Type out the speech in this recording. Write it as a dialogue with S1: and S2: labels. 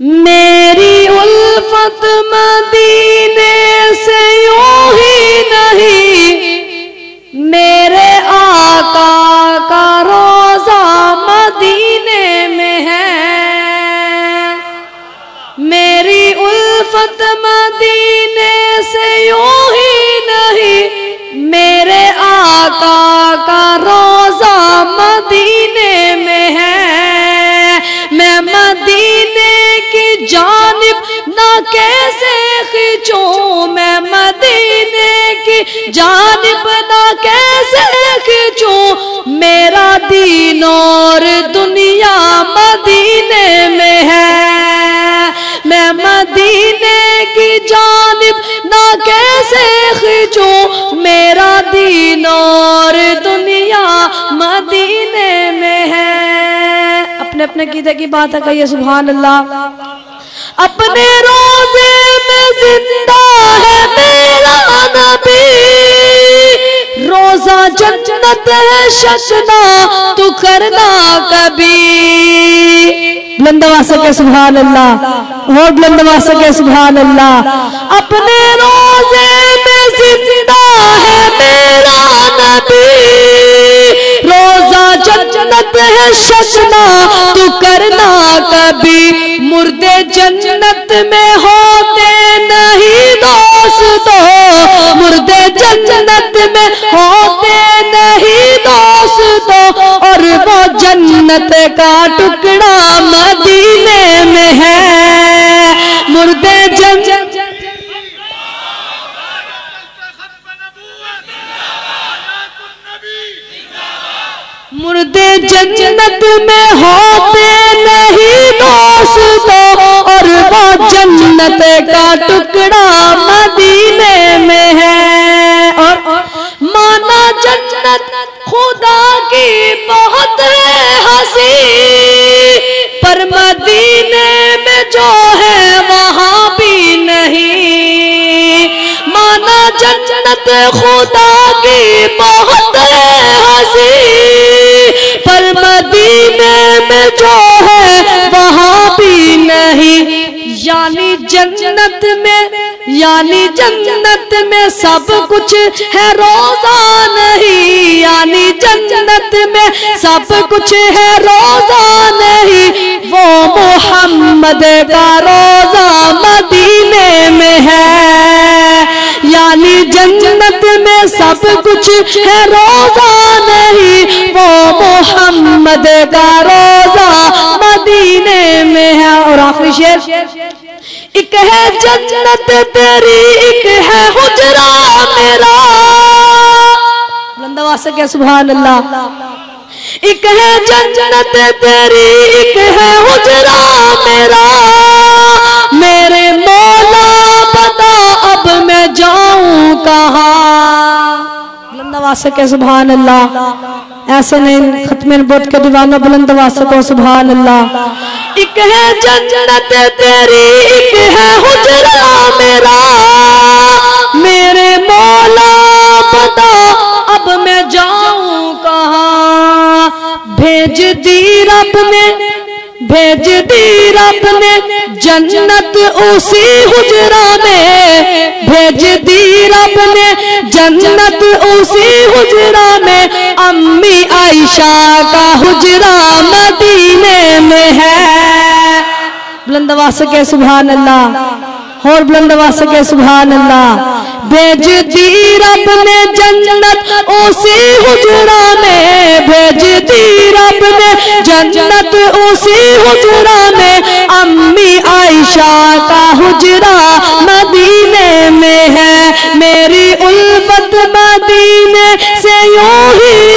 S1: میری الفت مدینے سے یوں ہی نہیں۔ میرے آقا کا روزہ مدینے میں ہے۔ میری الفت مدینے سے یوں ہی نہیں۔ میرے آقا کا روزہ جانب نہ کیسے کھچوں میں مدینے کی جانب نہ کیسے کھچوں میرا دین اور دنیا مدینے میں ہے میں مدینے کی جانب نہ کیسے کھچوں میرا دین اور دنیا مدینے میں ہے اپنے اپنے قیدے کی بات ہے کہیے، سبحان اللہ۔ اپنے روزے میں زندہ ہے میرا نبی۔ روزہ جنت ہے ششنا تو کرنا کبھی۔ بلند آواز کے سبحان اللہ۔ اور بلند آواز کے سبحان اللہ۔ اپنے روزے میں زندہ ہے میرا نبی۔ روزہ جنت ہے ششنا جنت کا ٹکڑا مدینے میں ہے۔ مردے جنت مردے جنت میں ہوتے نہیں دوستو اور وہ جنت کا ٹکڑا مدینے خدا کی بہت ہے ہنسی، پر مدینے میں جو ہے وہاں بھی نہیں۔ مانا جنت خدا کی بہت ہے ہنسی، پر مدینے میں جو ہے وہاں بھی نہیں۔ یعنی جنت میں یعنی جنت میں سب کچھ ہے، روزہ نہیں۔ یعنی جنت میں سب کچھ ہے، روزہ نہیں۔ وہ محمد کا روزہ مدینے میں ہے۔ یعنی جنت میں سب کچھ ہے، روزہ نہیں۔ وہ محمد کا روزہ مدینے میں ہے۔ اور آخری شیر ایک ہے جنت تیری، ایک ہے حجرا میرا۔ بلند آواز سے کیا سبحان اللہ۔ ایک ہے جنت تیری، ایک ہے حجرا میرا۔ میرے مولا بتا اب میں جاؤں کہاں؟ بلند آواز سے کہ سبحان اللہ۔ ایسے نہیں ختم نبوت کے دیوانہ بلند آواز سے کہو سبحان اللہ۔ ایک ہے جنت تیری، ایک ہے حجرہ میرا۔ میرے مولا بتا، اب میں جاؤں کہاں؟ بھیج دی رب نے، بھیج دی رب نے جنت اسی حجرہ میں۔ بھیج دی رب نے جنت اسی حجرہ میں امی عائشہ کا حجرہ مدینے میں ہے۔ بلند آواز سے کہ سبحان اللہ۔ اور بلند آواز سے کہ سبحان اللہ۔ بھیج دی رب نے جنت، اسی حجرہ میں بھیج دی رب نے جنت، اسی حجرہ میں امی عائشہ کا حجرہ مدینے مدینے سے یوں